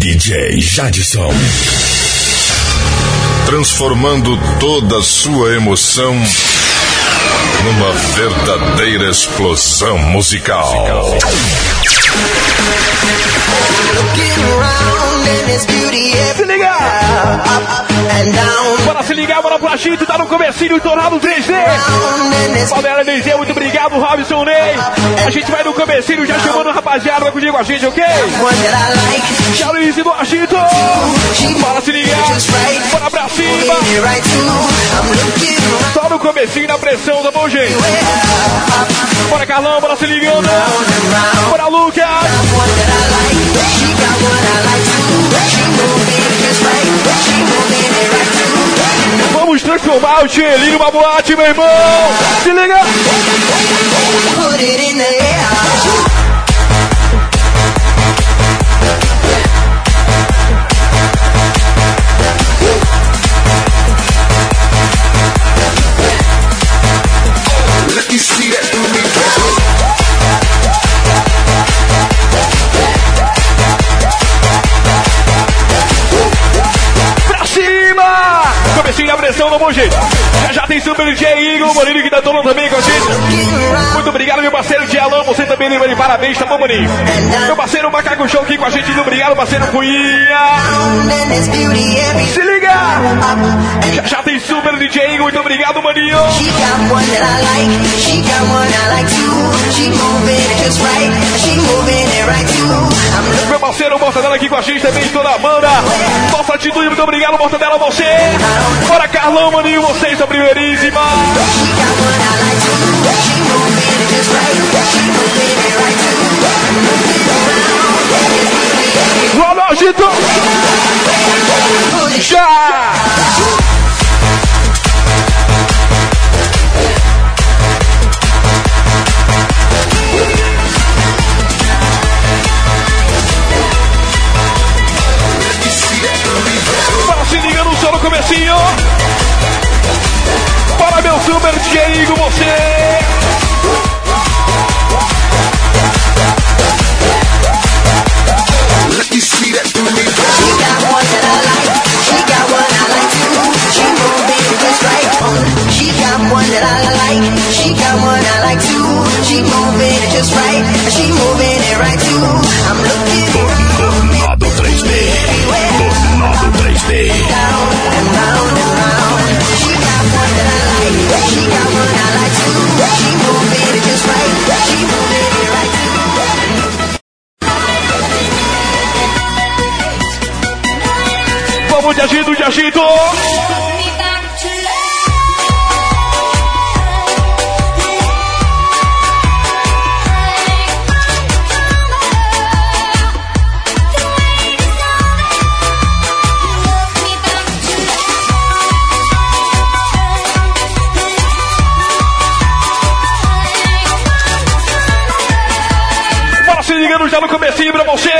DJ Jadson. Transformando toda sua emoção numa verdadeira explosão musical. Se liga! Bora se ligar, bora pra Chito, tá no comecinho, tornado 3D. Palmeiras 3D, muito obrigado, Robson Ney. A gente vai no comecinho, já chamando o rapaziada, vai contigo a gente, ok? Tchau, Luiz do Agito. Bora se ligar, bora pra cima. Só no comecinho, na pressão, tá bom, gente? Bora, Carlão, bora se ligando. Bora, Lucas. Vamos transformar o Tchelinho numa boate, meu irmão! Se liga! Put it in the air. Comecinho Gracias. A pressão bom jeito. Já já tem super DJ Igor, Maninho que tá todo também com a gente. Muito obrigado, meu parceiro Dialão. Você também lembra de parabéns, tá bom, Maninho? Meu parceiro Macaco Show aqui com a gente. Muito obrigado, parceiro Cunha. Se liga! Já já tem super DJ Igor. Muito obrigado, Maninho. Meu parceiro Mortadela aqui com a gente também, toda a banda. Nossa atitude, muito obrigado, Mortadela, você. Bora, Carlão, maninho, vocês são primeiríssima. Vamos, agito! Já! Comecinho. Para meu super DJ Igor, você. Let see that one that I like. One that I like. She just right. She it right. I'm looking. Tornado 3D. Tornado 3D. Vamos de agito, de agito! já no comecinho pra você.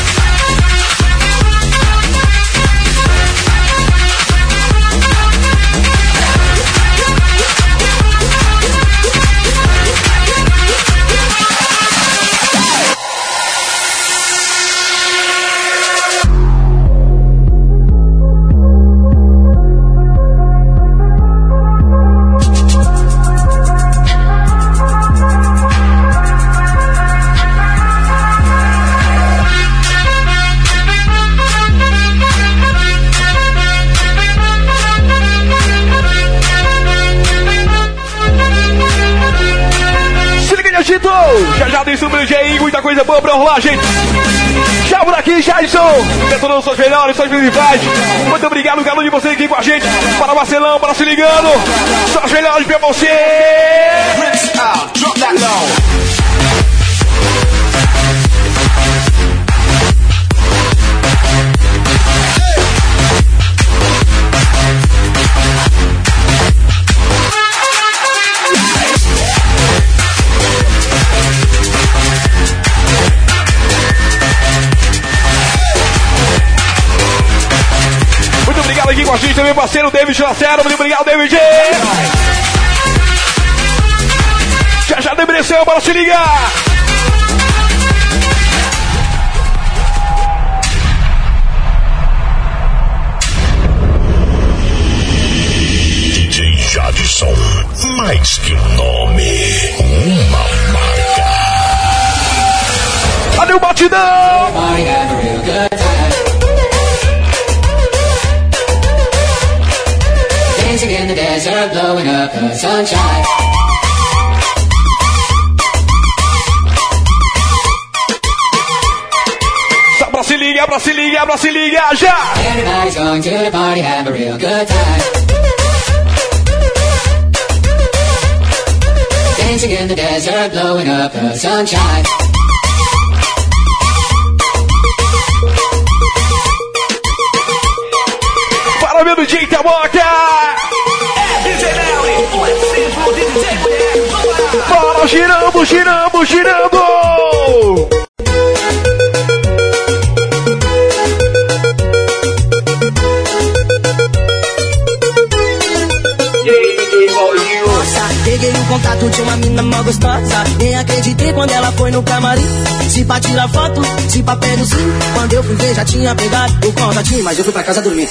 tem sobre DJ, muita coisa boa pra rolar, gente. Já por aqui, Jason. Detonando suas melhores, suas principais. Muito obrigado, galo de você aqui com a gente. Para Marcelão, para se ligando. Suas melhores pra você. Drop that low. Aqui com a gente também, parceiro David Lacero. Muito obrigado, David. Já já debreceu para se ligar. DJ Jadson, mais que um nome, uma marca. Cadê o batidão? In the desert, blowing up the sunshine. Se ligar, pra se ligar, pra se ligar já! Everybody's going to the party, have a real good time. Dancing in the desert, blowing up the sunshine. Para meu DJ Tamoca! Bora girando, girando, girando! Peguei o contato de uma mina mó gostosa. Nem acreditei quando ela foi no camarim. Se pra tirar foto, se pra pé sim Quando eu fui ver já tinha pegado o contatinho Mas eu fui pra casa dormir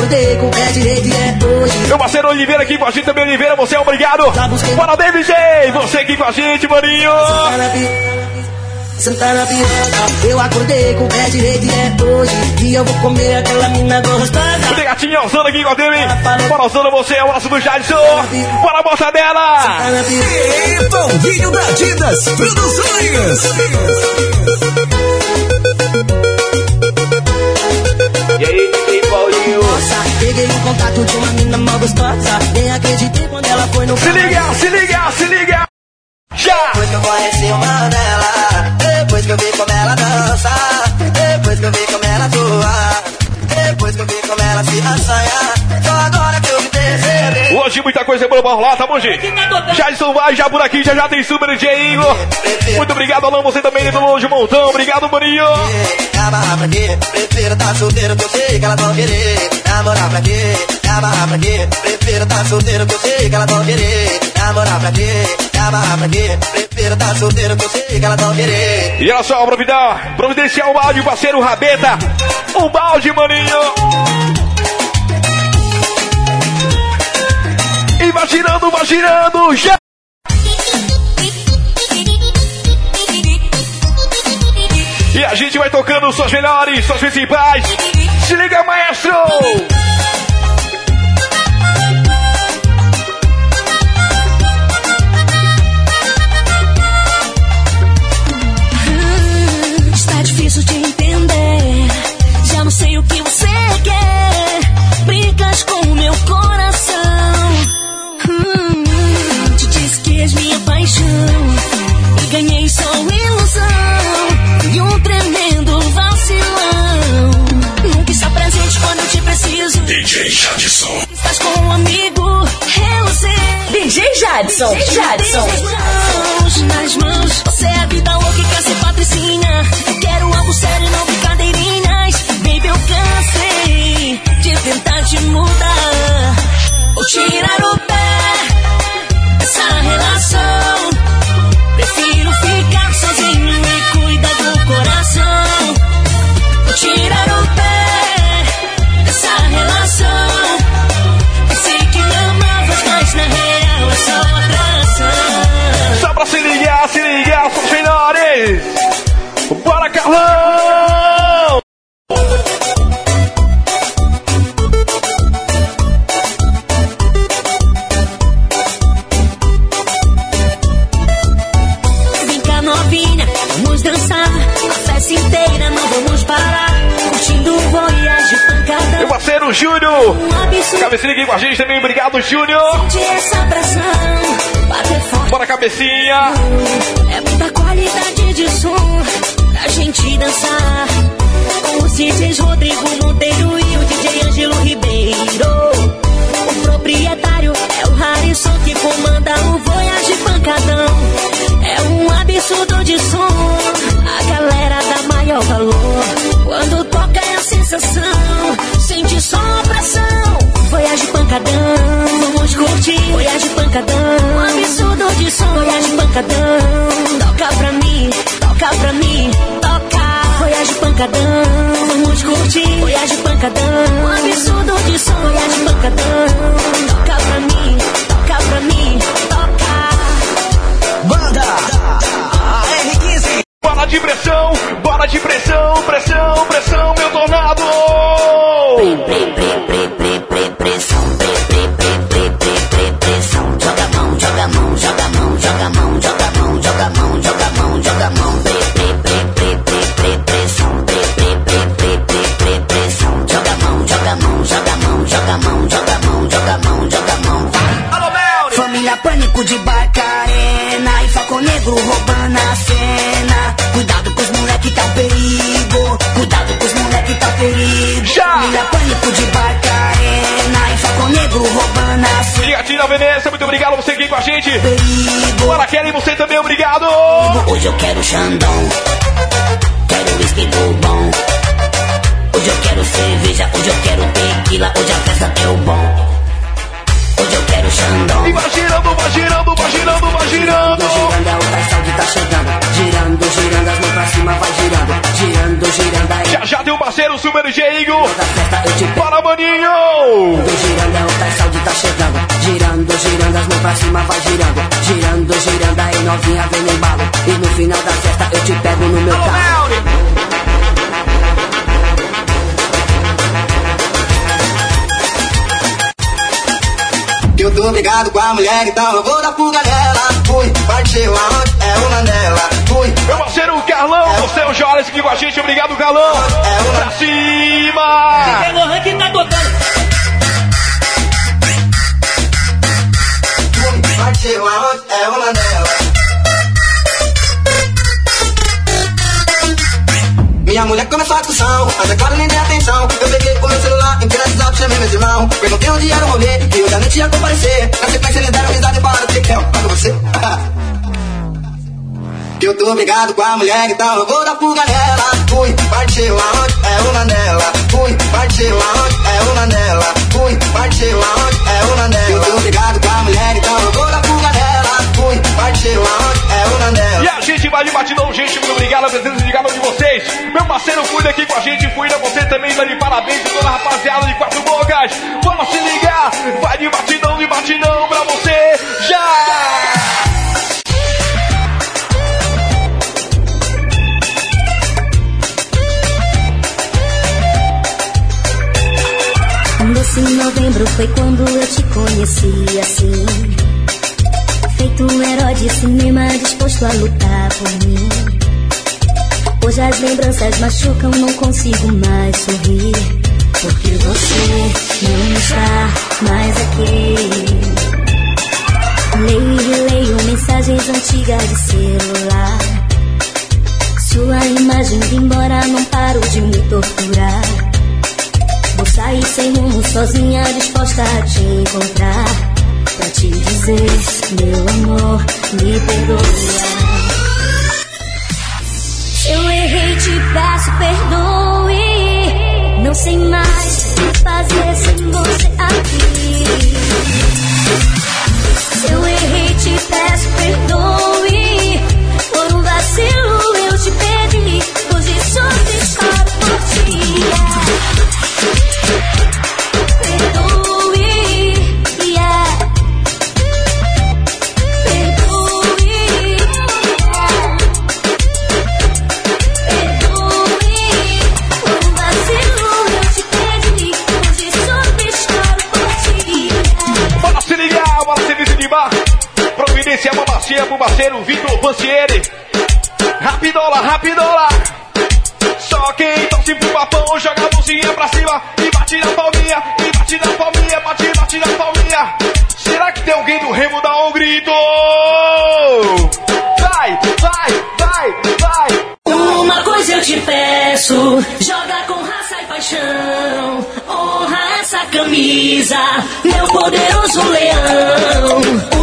eu acordei com o pé direito e é hoje. Meu parceiro Oliveira aqui com a gente também, Oliveira, você é obrigado. Bora, DMG! Você aqui com a gente, maninho. Sentar na piroca, eu acordei com o pé direito e é hoje E eu vou comer aquela mina gostosa O negatinho Osana aqui com a Demi Bora Osana, você é o nosso do Jadson Bora bosta dela E Pãozinho da Adidas Produções E aí, nossa, peguei o contato de uma mina mal gostosa. Nem acreditei quando ela foi no Se liga, se liga, se liga! Já! Depois que eu conheci uma dela, depois que eu vi como ela dança, depois que eu vi como ela atua, depois que eu vi como ela se assanha, Hoje muita coisa boa pra rolar, tá bom, gente? Jason vai, já por aqui, já já tem Super DJ Igor. Muito obrigado, Alão, você também do longe montão. Obrigado, Maninho. Namorar pra quê? Prefiro tá solteiro que eu sei que elas vão querer. Namorar pra quê? Namorar pra quê? Prefiro tá solteiro que eu sei que elas vão querer. Namorar pra quê? Namorar pra quê? Prefiro tá solteiro que eu sei que elas vão querer. E olha só, providenciar, providenciar o balde, parceiro Rabeta. Um balde, maninho. Vai girando, vai girando, já! E a gente vai tocando suas melhores, suas principais. Se liga, maestro! É muita qualidade de som pra gente dançar. Com os DJs Rodrigo Monteiro e o DJ Ângelo Ribeiro. O proprietário é o Harrison que comanda o Voyage Pancadão. É um absurdo de som. A galera dá maior valor. Quando toca é a sensação. Sente só a pressão. Voyage Pancadão. Vamos curtir. Voyage Pancadão. Um absurdo de som. Voyage Pancadão. Toca pra mim. Toca pra mim. Toca. Voyage Pancadão. Vamos curtir. Voyage Pancadão. Um absurdo de som. Voyage Pancadão. Toca pra mim. Toca pra mim. Toca. Banda R15. Bora de pressão. Bora de pressão. Pressão, pressão, meu tornado. Pre, pre, pre, cena. E a Tina Veneza, muito obrigado você aqui com a gente. Bora, Kelly, você também, obrigado. Hoje eu quero Xandão. Quero whisky bom. Hoje eu quero cerveja. Hoje eu quero tequila. Hoje a festa deu bom. Hoje eu quero Xandão. E vai girando, vai girando, vai girando, vai girando. Girando, é o Taisal tá chegando. Girando, girando, as mãos pra cima, vai girando. Girando, girando, aí Já já tem o parceiro Super pego. Para, maninho. Girando, girando, é o Taisal tá chegando. Girando, as mãos pra cima, vai girando. Girando, girando, aí novinha vem no embalo. E no final da festa eu te pego no meu carro. Eu tô brigado com a mulher, então eu vou dar fuga nela. Fui, partiu aonde? É uma dela. Fui, Meu parceiro Carlão, você é o Joras aqui com a gente. Obrigado, Carlão. Pra cima. Pegou o ranking tá tocando. Aonde? É. Minha mulher começou a discussão, mas é claro, nem dei atenção. Eu peguei o meu celular, entrei no WhatsApp, chamei meus irmãos. Perguntei onde era o rolê, e eu já nem tinha comparecer. Na sequência eles deram risada e falaram, que que é? Paga você. Que eu tô brigado com a mulher, então eu vou dar fuga nela. Fui, partiu aonde? É uma dela. Fui, partiu aonde? É uma dela. Fui, partiu aonde? Vai de batidão, gente. Muito obrigado a presença de cada um de vocês. Meu parceiro cuida aqui com a gente. Cuida você também. Tá de parabéns toda a rapaziada de quatro bocas. Vamos se ligar. Vai de batidão, de batidão pra você. Já! Doce em novembro foi quando eu te conheci assim. Feito um herói de cinema disposto a lutar por mim. Hoje as lembranças machucam, não consigo mais sorrir. Porque você não está mais aqui. Leio e releio mensagens antigas de celular. Sua imagem indo embora, não paro de me torturar. Vou sair sem rumo, sozinha, disposta a te encontrar. Pra te dizer, meu amor, me perdoa. Eu errei, te peço perdoe. Não sei mais o que fazer sem você aqui. Eu errei, te peço perdoe. Providência, uma bacia pro parceiro Vitor Pancieri. Rapidola, rapidola. Só quem torce pro papão joga a mãozinha pra cima e bate na palminha, e bate na palminha, bate, bate na palminha. Será que tem alguém do remo dá um grito? Vai, vai, vai, vai. Uma coisa eu te peço, joga com raça e paixão. Honra essa camisa, meu poderoso leão.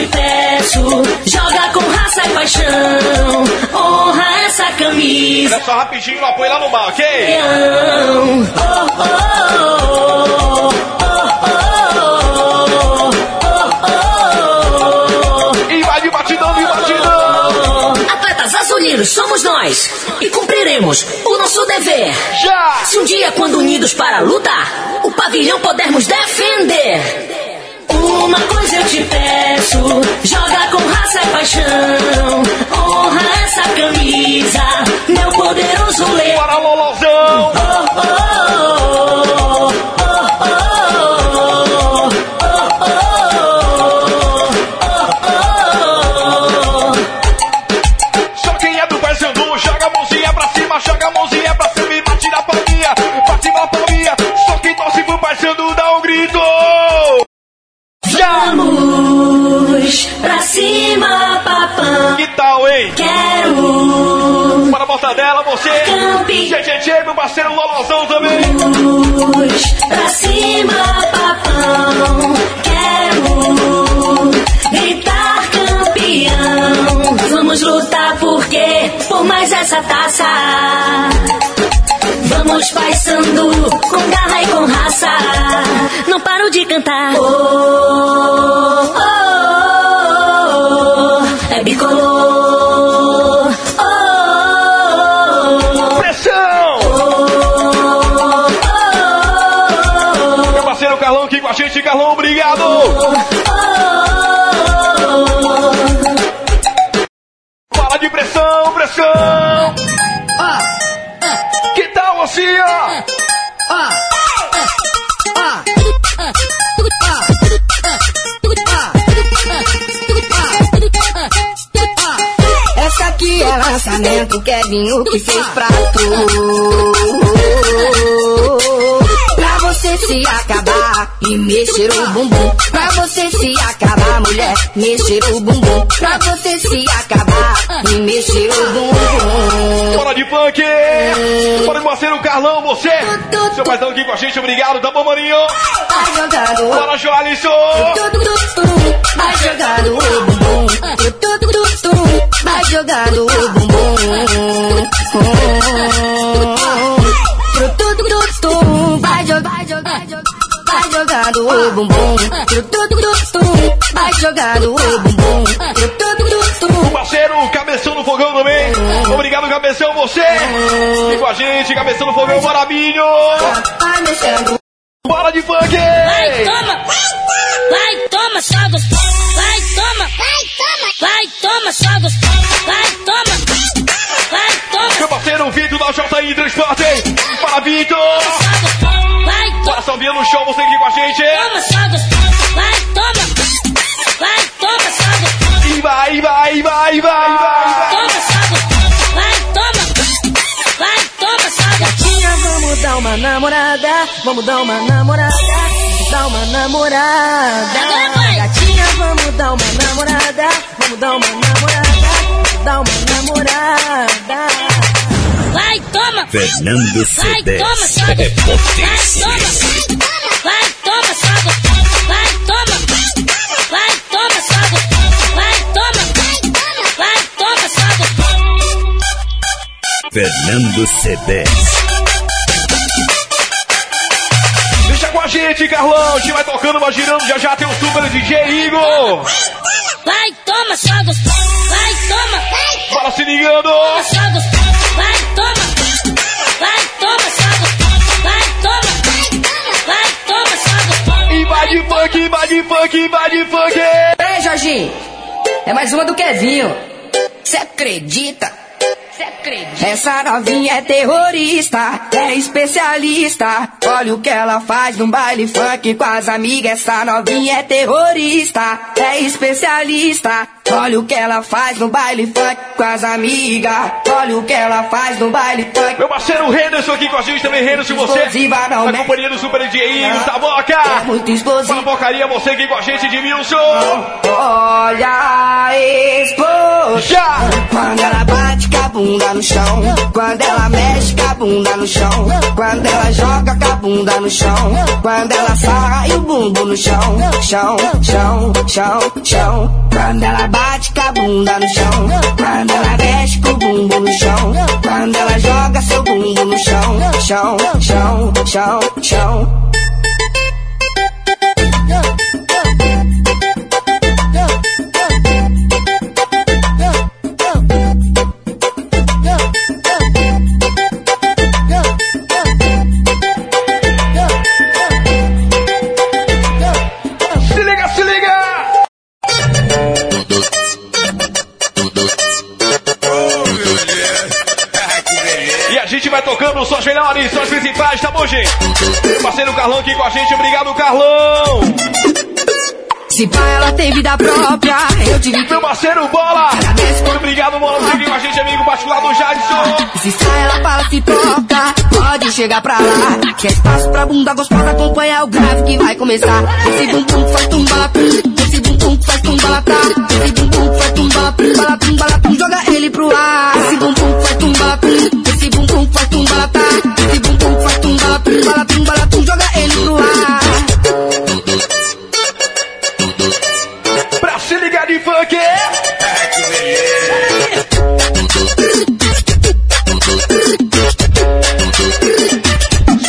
Te peço, joga com raça e paixão. Honra essa camisa, Olha só rapidinho, apoio lá no bar, ok? Oh, oh, oh, oh, vai de batidão, de batidão. Atletas azulinos somos nós e cumpriremos o nosso dever. Já! Se um dia, quando unidos para lutar, o pavilhão pudermos defender. Uma coisa eu te peço, joga com raça e paixão. Honra essa camisa, meu poderoso leão. Para Lolozão! Oh, oh, Pra cima, papão. Que tal, hein? Quero Para a mortadela, você. Campi. Tchê, meu parceiro Lolozão também. luz pra cima, papão. Quero gritar campeão. Vamos lutar porque por mais essa taça. Vamos passando com garra e com raça. Não paro de cantar. Oh, oh, oh, a gente. Carlão, obrigado. Fala de pressão, pressão. Que tal assim, ó? Essa aqui é lançamento, Kevinho que fez pra tu. Pra você se acabar e mexer o bumbum. Pra você se acabar, mulher, mexer o bumbum. Pra você se acabar e mexer o bumbum. Bora de funk! Bora de parceiro Carlão, você! Seu paizão aqui com a gente, obrigado, tá bom, maninho? Vai jogando, Bora, Joalisson! vai jogando o bumbum. Vai jogando o bumbum. Tu, tu, tu, tu, vai jogando, vai jogando, o bumbum. Tu, tu, vai jogando o bumbum. Tu, tu, O parceiro Cabeção no Fogão também. Obrigado, Cabeção, você! E com a gente, Cabeção no Fogão, bora, Binho! vai mexendo. Bora de funk! Vai, toma! Vai, toma, só gostoso! Vai, toma! Vai, toma! Vai, toma, só gostoso! Vai, toma! Vai, toma, Meu parceiro Vitor da JI Transporte! Vitor! toma! Sambinha no show, você aqui com a gente! Toma! Vai, toma! Vai, toma! E vai, vai, vai, vai, vai! Toma, gostoso! Vai, toma! Vai, toma, gostoso! Gatinha, vamos dar uma namorada, vamos dar uma namorada, dar uma namorada. Gatinha, vamos dar uma namorada, vamos dar uma namorada, dar uma namorada. Vai, toma! Fernando Vai, toma, só é gostoso! Vai, potência. toma! Vai, toma, só! Vai, toma! Vai, toma, só! Vai, toma! Vai, toma, só! Fernando Cedés. Deixa com a gente, Carlão! A gente vai tocando, vai girando, já já tem o super DJ Igor! Vai, toma, só gostoso! Vai, toma! Bora se ligando! Toma! Vai, toma! Vai, toma, gostoso! Vai, toma! Vai, toma, só gostoso! E vai de funk, vai de funk, vai de funk! Ei, Jorginho, é mais uma do Kevinho. Você acredita Essa novinha é terrorista, é especialista. Olha o que ela faz no baile funk com as amigas. Essa novinha é terrorista, é especialista. Olha o que ela faz no baile funk com as amigas. Olha o que ela faz no baile funk. Meu parceiro Henderson aqui com a gente também, Henderson, você. Explosiva, não, Na né? companhia do Super DJ Igor, tá É boca. muito explosiva. Fala porcaria, você aqui com a gente, Edmilson. Olha a explosão. Já. Quando ela bate com a bunda no chão. Quando ela mexe com a bunda no chão. Quando ela joga com a bunda no chão. Quando ela sarra e o bumbum no chão. Chão, chão, chão, chão. Quando ela bate com a bunda no chão. Quando ela mexe com o bumbum no chão. Quando ela joga seu bumbum no chão. Chão, chão, chão, chão. Vai tocando só as melhores, só as principais, tá bom, gente? Meu parceiro Carlão aqui com a gente, obrigado, Carlão. Se pá, ela tem vida própria. Eu tive que Meu parceiro Bola. Muito obrigado, Bola, por aqui com a gente, amigo particular do Jadson. Se sai, ela fala, se toca, pode chegar pra lá. Quer espaço pra bunda gostosa, acompanhar o grave que vai começar. Esse bumbum faz tumbalatum, esse bumbum faz tumbalatar. Esse bumbum faz tumbalatum, balatum, balatum, joga esse bumbum faz tumbalatar. Esse bumbum faz tumbalatum, balatum, balatum, joga ele pro ar. Pra se ligar de funk.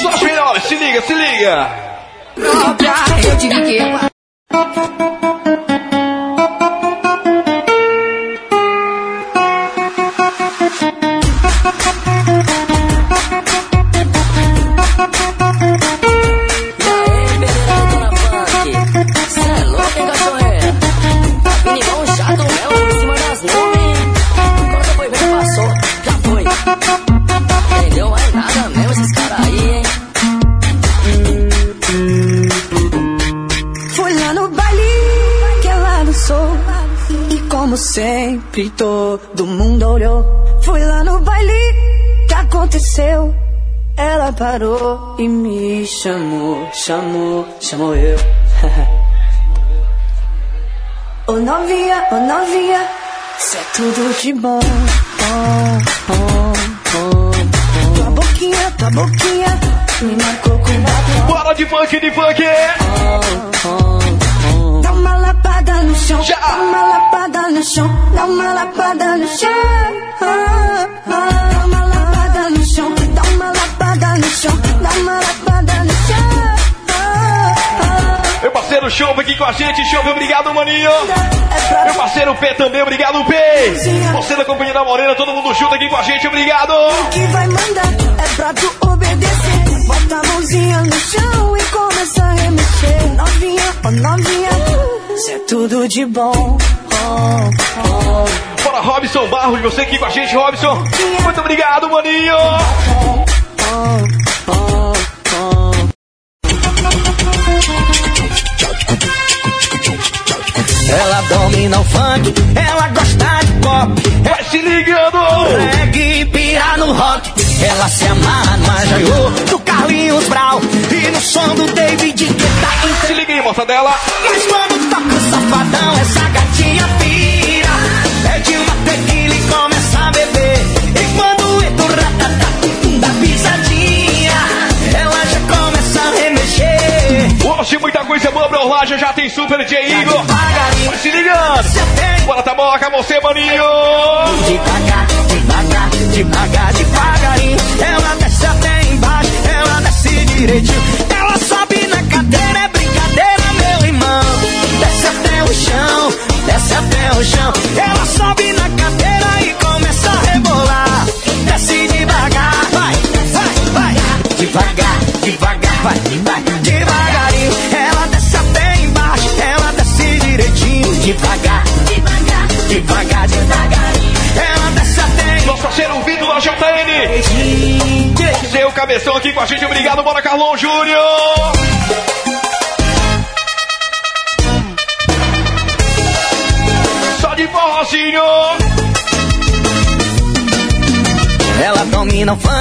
Só as melhores, se liga, se liga. Própria, eu tive que... sempre todo mundo olhou Fui lá no baile que aconteceu Ela parou e me chamou Chamou, chamou eu Ô novinha, ô novinha Cê é tudo de bom oh, oh, oh. Tua boquinha, tua boquinha Me marcou com batom Bora de funk, de funk. Uma lapada no chão, Já. dá uma lapada no chão, dá uma lapada no chão. Ah, ah, Dá uma lapada no chão, dá uma lapada no chão, dá uma lapada no chão. Ah, ah, Meu parceiro Chove aqui com a gente. Chove, obrigado, maninho. É Meu parceiro P também, obrigado, P. Você da Companhia da Morena, todo mundo junto aqui com a gente, obrigado. que vai mandar, é pra tu obedecer. Bota a mãozinha no chão e começa a remexer. Novinha, oh novinha, cê é tudo de bom. Oh, oh. Bora, Robson Barros, você aqui com a gente, Robson. Muito obrigado, maninho. Ela domina o funk, ela gosta de pop. Vai se ligando. Reggae pira no rock. Ela se amarra no Majaiô, do Carlinhos Brau. E no som do David Guetta. Se liga aí, mortadela. Mas quando toca o safadão, essa gatinha Hoje muita coisa boa pra Orlagem, já tem Super DJ Igor. Vai se ligando. Bora, Taboca, você, maninho. Devagar, devagar, devagar, devagarinho. Ela desce até embaixo, ela desce direitinho. Júnior. Só de forrozinho. Ela domina o funk,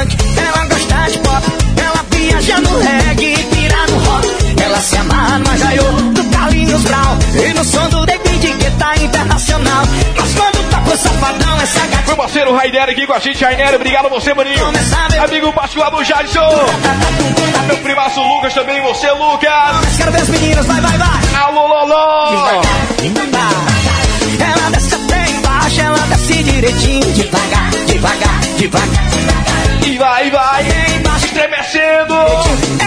parceiro Rainer aqui com a gente, Rainer, obrigado a você, maninho. Amigo particular do Jadson. Meu primaço Lucas também, você, Lucas. Quero ver os meninos, vai, vai, vai. Alô, Loló. Ela desce até embaixo, ela desce direitinho, devagar, devagar, devagar. E vai, vai, estremecendo.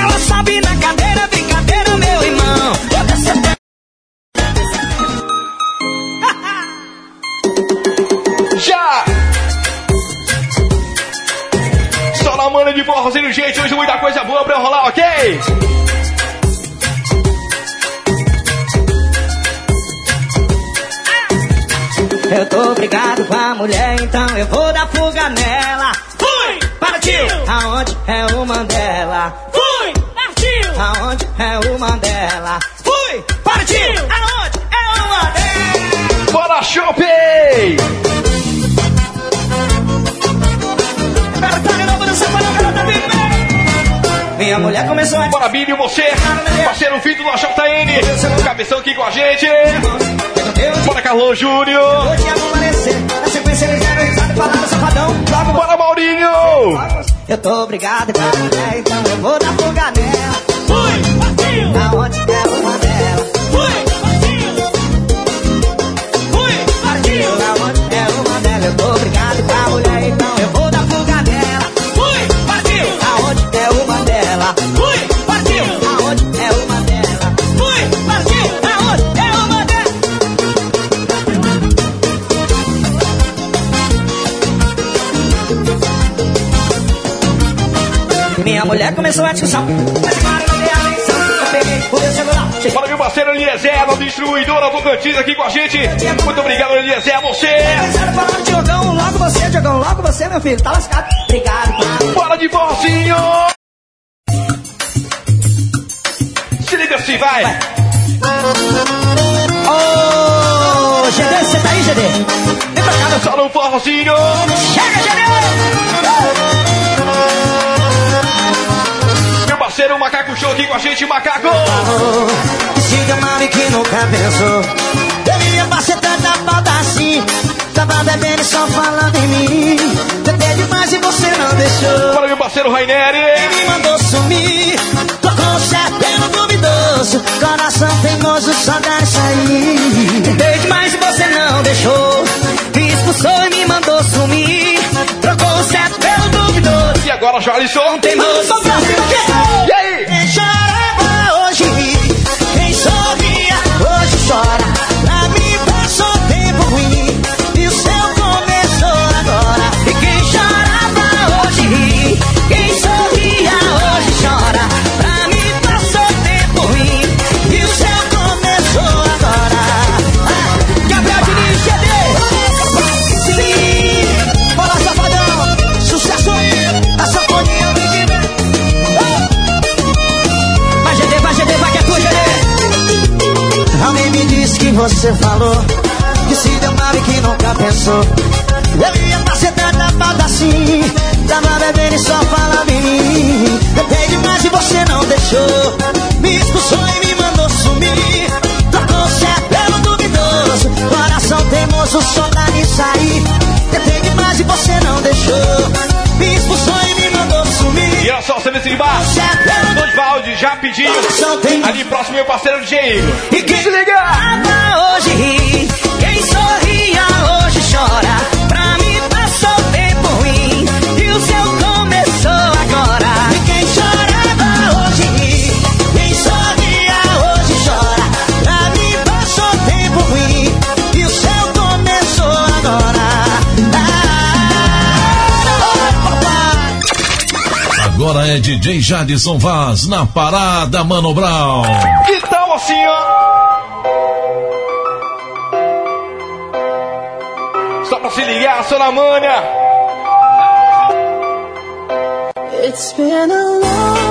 Gente. Hoje muita coisa boa pra rolar, ok? Eu tô brigado com a mulher, então eu vou dar fuga nela. Fui! Partiu! Aonde é o Mandela? Fui! Partiu! Aonde é o Mandela? Fui! Partiu! Aonde é o Mandela? Bora, shopping! Quero tá de novo no separado, garota, vem, vem! Minha mulher começou a... Bora, Bíblia, você, parceiro Vitor do AJN. Cabeção aqui com a gente. Bora, Carlão Júnior. Na sequência eles deram risada e falaram safadão. Logo Bora, Maurinho. Eu tô obrigado com a mulher, então eu vou dar fuga nela. Fui! Partiu! Aonde é o Mandela? Fui! Minha mulher começou a discussão. Mas claro, não dei atenção. Eu peguei o meu celular. Cheguei Bora, meu parceiro Eliezer, da distribuidora Tocantins aqui com a gente. Muito obrigado, Eliezer, você. Pensaram falar do Diogão, logo você, Diogão, logo você, meu filho, tá lascado. Obrigado, pai. Bora de forrozinho. Se liga assim, vai. Ô, GD, você tá aí, GD? Vem pra cá, meu. Só no forrozinho. Chega, GD! Aqui com a gente, Macaco. Siga mami que nunca pensou. Eu ia passar tanta falta assim. Tava bebendo e só falando em mim. Tentei demais e você não deixou. Bora, meu parceiro Raineri. me mandou sumir. Tocou certo pelo duvidoso. Coração teimoso, só dá sair. Tentei demais e você não deixou. Me expulsou e me mandou sumir. Trocou certo pelo duvidoso. E agora, Jalisson. Teimoso, E aí? quem chorava você falou que se deu mal e que nunca pensou. Eu ia passar tanta falta assim. Tava bebendo e só falava em mim. Tentei demais e você não deixou. Me expulsou e me mandou sumir. Trocou certo pelo duvidoso. Coração teimoso, só dá de sair. Tentei demais e você não deixou. Me expulsou e me mandou sumir. E olha só, você nesse bar. Tem- Ali próximo, meu parceiro DJ Igor. E quem Se liga! ama hoje é DJ Jadson Vaz na parada Mano Brown. Que tal assim, ó? Só pra se ligar, só na manha. It's been a long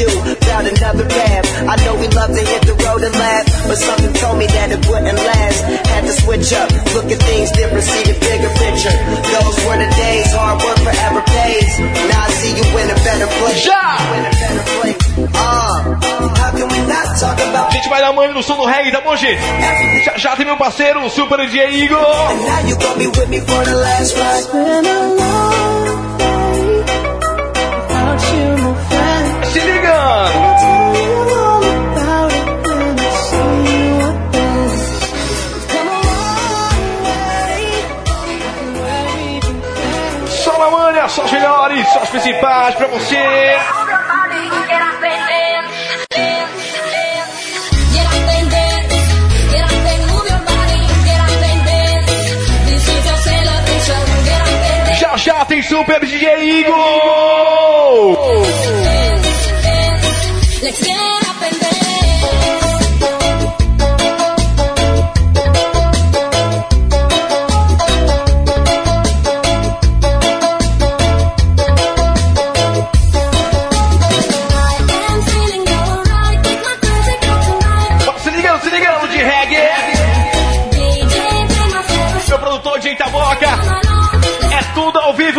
you about another path. I know we love to hit the road and laugh, but something told me that it wouldn't last. Had to switch up, look at things different, see the bigger picture. Those were the days, hard work forever pays. Now I see you in a better place. Já! In a better place. Ah, how can we not talk about A gente vai dar mãe no som do reggae, tá bom, gente? Já já tem meu parceiro, Super DJ Igor. And now you gon' be with me for the last ride. Manha, só os melhores, só os principais pra você. Já já tem Super DJ Igor.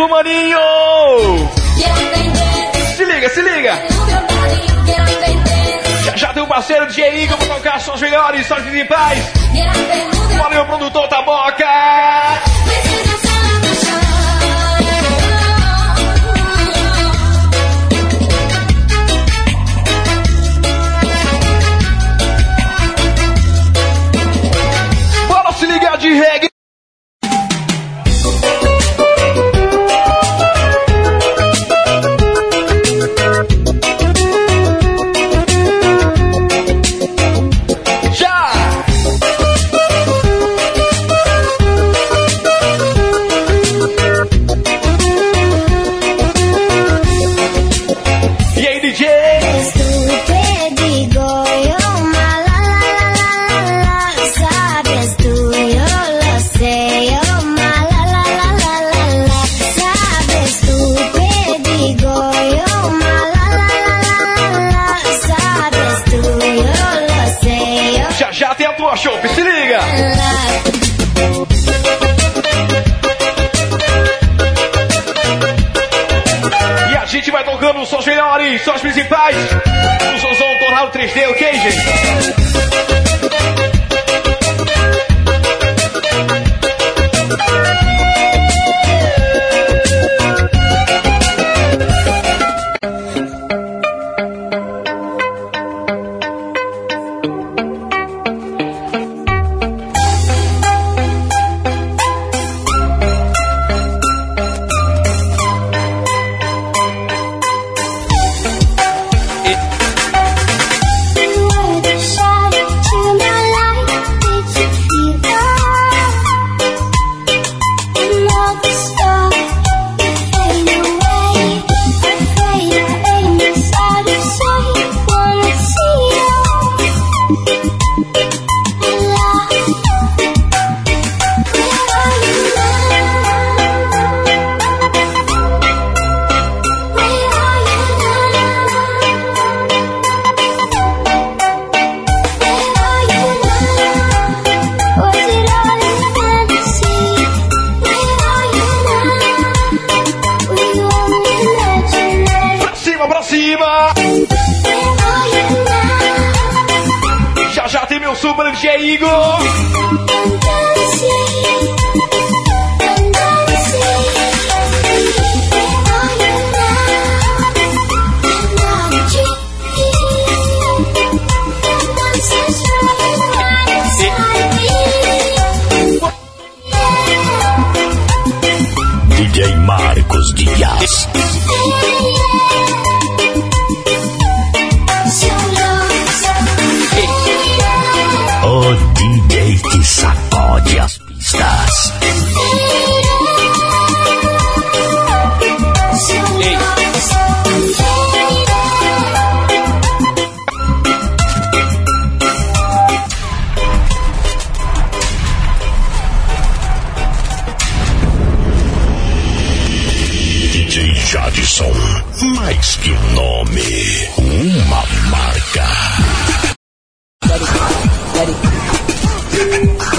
Maninho. Se liga, se liga. Já, tem um parceiro DJ Igor pra tocar só os melhores, só os principais. Meu produtor Taboca. This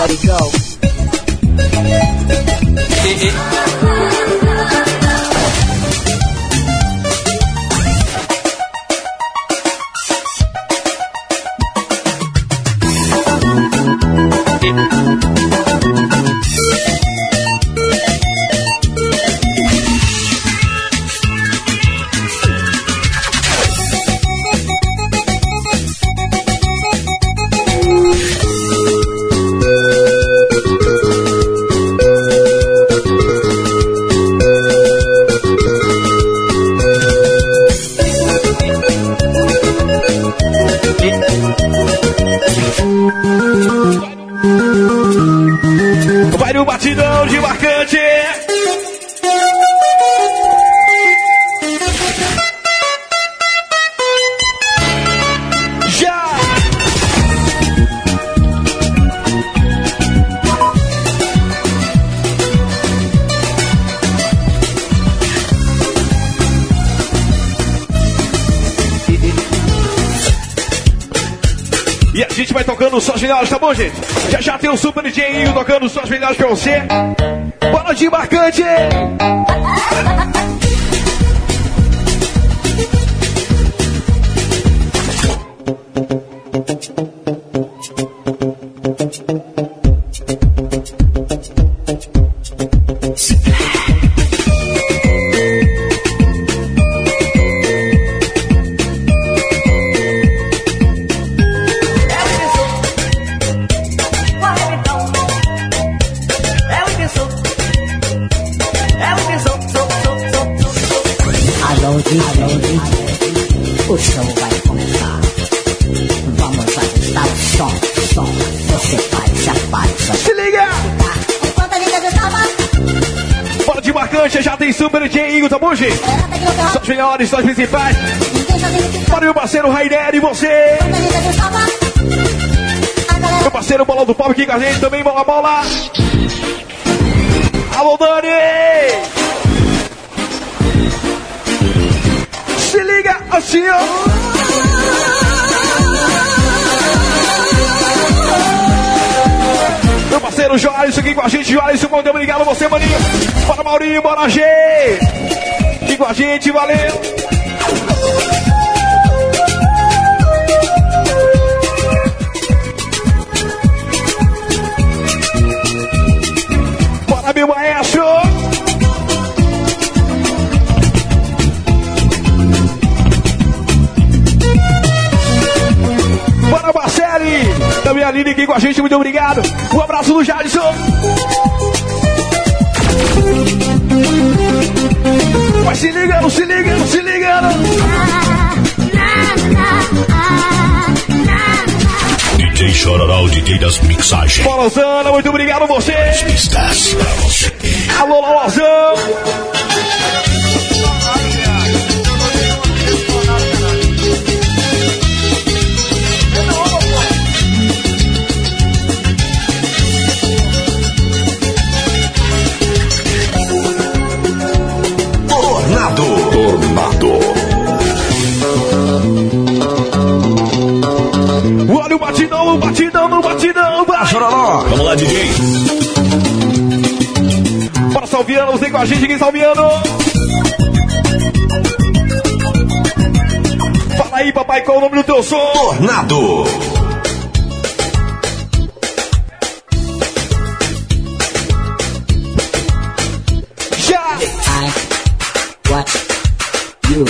let it go. O Super DJ tocando só as melhores pra você. Bora de marcante! Não Só as melhores, só as principais. Para meu parceiro Rainer e você. Meu parceiro Bola do Pop aqui com a gente também, bola, bola. Alô, Dani! Se liga assim. Meu parceiro Joalisson aqui com a gente, Joalisson, muito obrigado você, maninho. Bora, Maurinho, bora, G. Aqui com a gente, valeu. Bora, meu maestro. Bora, Marcele. Também a Aline aqui com a gente, muito obrigado. Um abraço do Jadson. Se ligando, se ligando, se ligando. DJ Chororó, o DJ das mixagens. Bolosana, muito obrigado a você. Pistas pra você. Alô, Lolozão. Salviano, vem com a gente aqui, Salviano. Fala aí, papai, qual é o nome do teu som? Tornado. Já! I what you.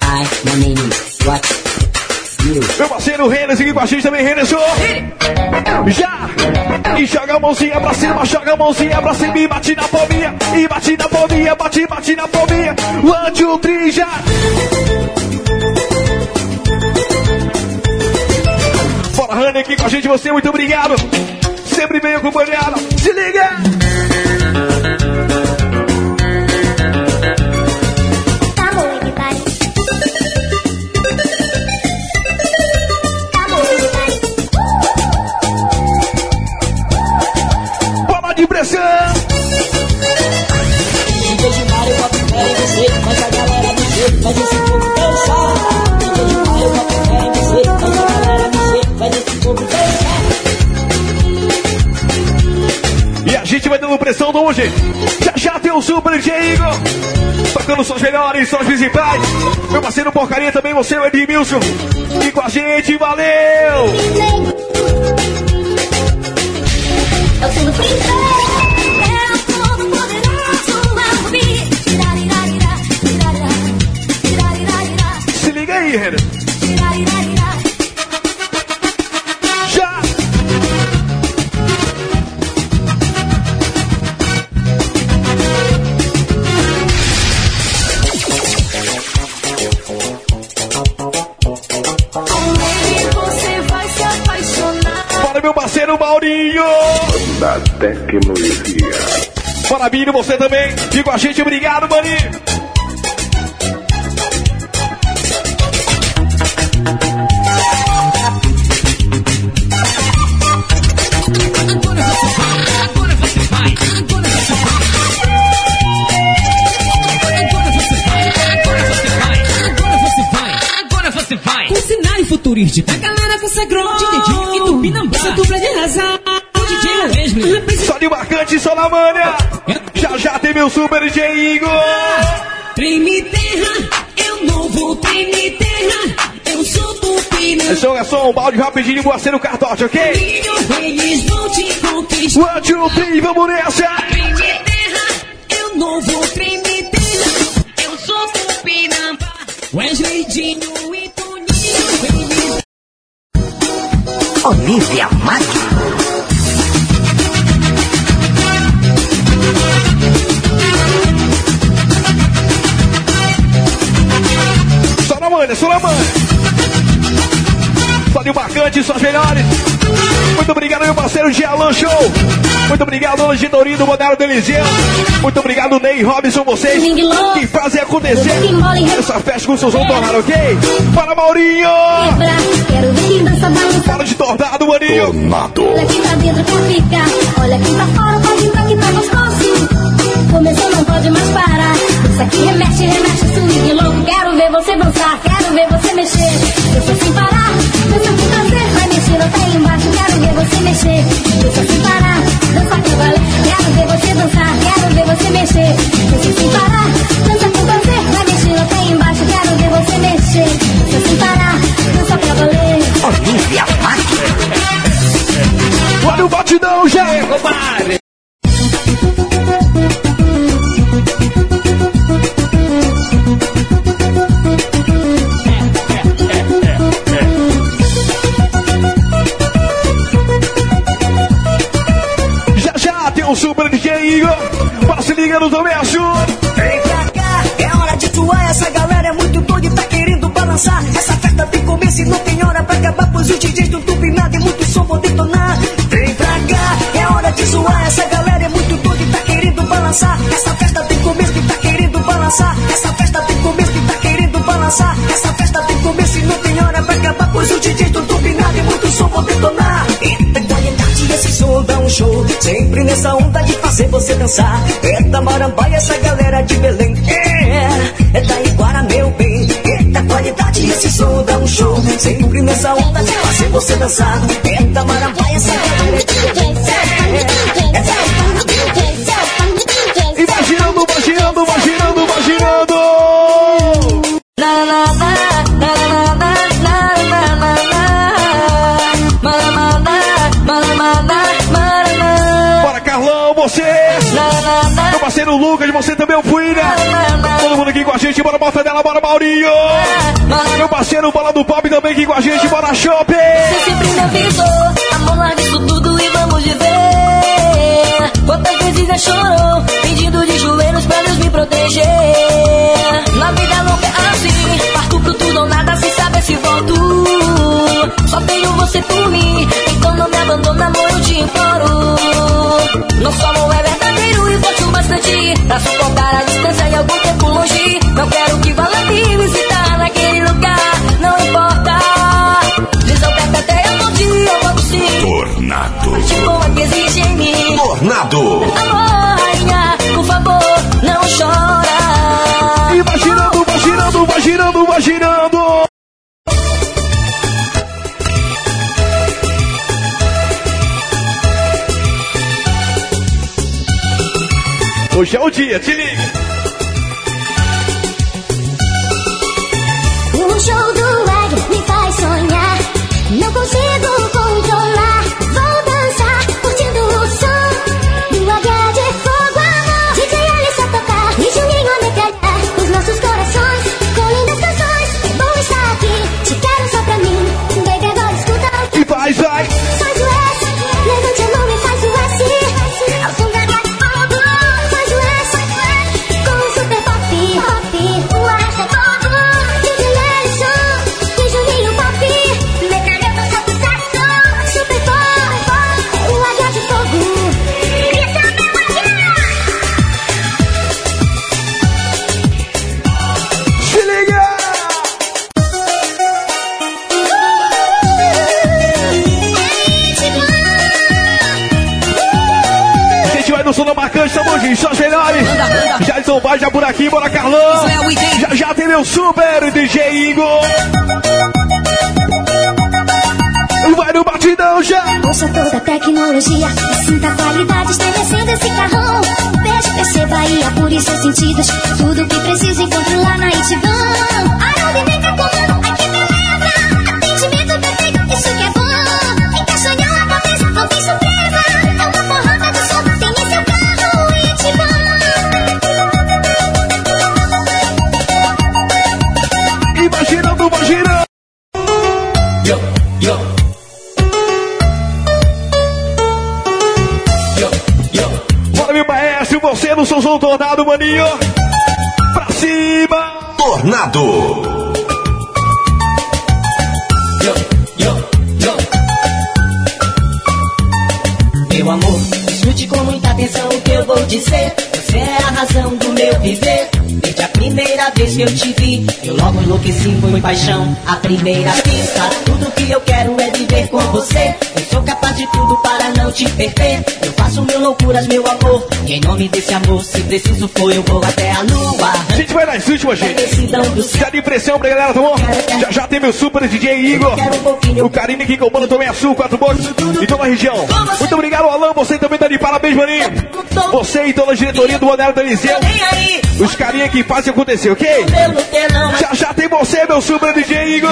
I my name is what you. Meu parceiro Renes aqui com a gente também, Renes. Já! E joga a mãozinha pra cima, joga a mãozinha pra cima e bate na palminha. E bate na palminha, bate, bate na palminha. One, two, three, já! Bora, Rani aqui com a gente, você, muito obrigado. Sempre bem acompanhado. Se liga! longe. Já já tem o Super Diego. Tocando suas melhores, sons principais. Meu parceiro porcaria também, você, o Edmilson. E com a gente, valeu! Se liga aí, Renan. Tecnologia. Bora, Bino, você também. Fica com a gente, obrigado. Com cenário futurístico, a galera consagrou DJ e Tupinambá, essa dupla de razão. De marcante, só na manha. Já já tem meu Super DJ Igor. Treme terra, eu não vou tremer terra. Eu sou. É som, é som, um balde rapidinho, boaceiro cartote, ok? Eles vão te conquistar. One, two, three, vamos nessa! Treme terra, eu não vou tremer terra. Eu sou Tupinambá. Wesley, Dinho e Toninho, eles Olivia Magno. Manha. Só de marcante, só as melhores. Muito obrigado, meu parceiro Gialan Show. Muito obrigado, Dona Gitorinho do Modelo do Eliseu. Muito obrigado, Ney Robson, vocês que fazem acontecer essa festa com o seu som tornado, ok? Para Maurinho! Para de tornado, maninho! Tornado. Olha quem tá dentro quer ficar. Olha quem tá fora, pode entrar que tá gostoso. Começou, não pode mais parar. Isso aqui remexe, remexe, swing louco. Quero ver você dançar, quero ver você mexer. Dança sem parar, dança com prazer. Vai mexer até embaixo, quero ver você mexer. Dança sem parar, dança pra valer. Quero ver você dançar, quero ver você mexer. Dança sem parar, dança com prazer. Vai mexer até embaixo, quero ver você mexer. Dança sem parar, dança pra valer. Olivia. Olha o batidão já! Dançar. É da Marambaia, essa galera de Belém. É, é da Iguara, meu bem. Eita qualidade, esse som dá um show. Sempre nessa onda de fazer você dançar. É da Marambaia, essa galera de Belém. É, é da. Parceiro Lucas, você também é o Fuíra. Todo mundo aqui com a gente, bora Mortadela, bora Maurinho. Meu parceiro Bola do Pop também aqui com a gente, bora Shopping. Você sempre me avisou Amor, larga isso tudo e vamos viver Quantas vezes já chorou Pedindo de joelhos pra Deus me proteger A gente vai no som da marcante, tamo junto, só os melhores. Jason vai já por aqui, bora Carlão. Já já tem meu super DJ Igor. Vai no batidão já. Ouça toda a tecnologia e sinta a qualidade estremecendo esse carrão. Veja, perceba e apure seus sentidos. Tudo que precisa encontre lá na Itivan. Aerodinâmica comando, tornado, maninho. Pra cima. Tornado. Yo, yo, yo. Meu amor, escute com muita atenção o que eu vou dizer. Você é a razão do meu viver. Desde a primeira vez que eu te vi, eu logo enlouqueci, foi paixão. A primeira vista, tudo que eu quero é viver com você. Sou capaz de tudo para não te perder. Eu faço mil loucuras, meu amor. E em nome desse amor, se preciso for, eu vou até a lua. A gente vai nas últimas, gente. Já de pressão pra galera, tá bom? Já já tem meu super DJ Igor. O carinho aqui comando também a Sul, quatro botes e toda a região. Muito obrigado, Alan. Você também tá de parabéns, maninho. Você e toda a diretoria do Bonero da Eliseu. Os carinha que fazem acontecer, ok? Já já tem você, meu super DJ Igor.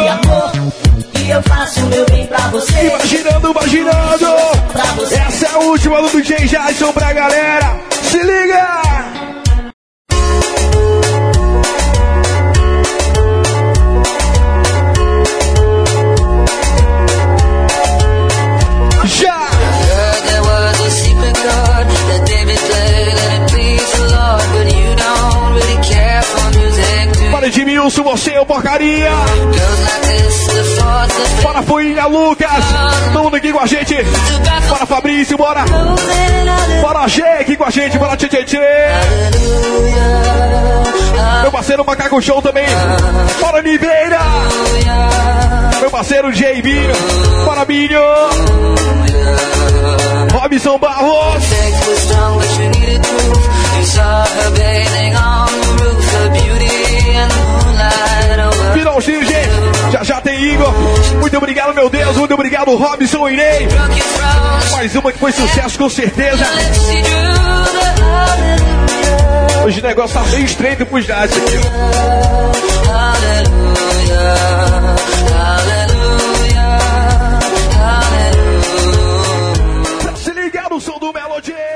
E eu faço meu bem pra você. Imaginando, imaginando. Essa é a última do DJ Jason pra galera. Se liga! Edmilson, você é o porcaria. Para Fuinha, Lucas. Todo mundo aqui com a gente. Para Fabrício, bora. Bora G aqui com a gente. Bora Tchê Tchê Tchê. Meu parceiro Macaco Show também. Bora Niveira. Meu parceiro JB. Bora Binho. Robson Barros. Finalzinho, gente. Já já tem Igor. Muito obrigado, meu Deus. Muito obrigado, Robson Irei. Mais uma que foi sucesso, com certeza. Hoje o negócio tá bem estreito pros dados aqui. Se ligar no som do Melody.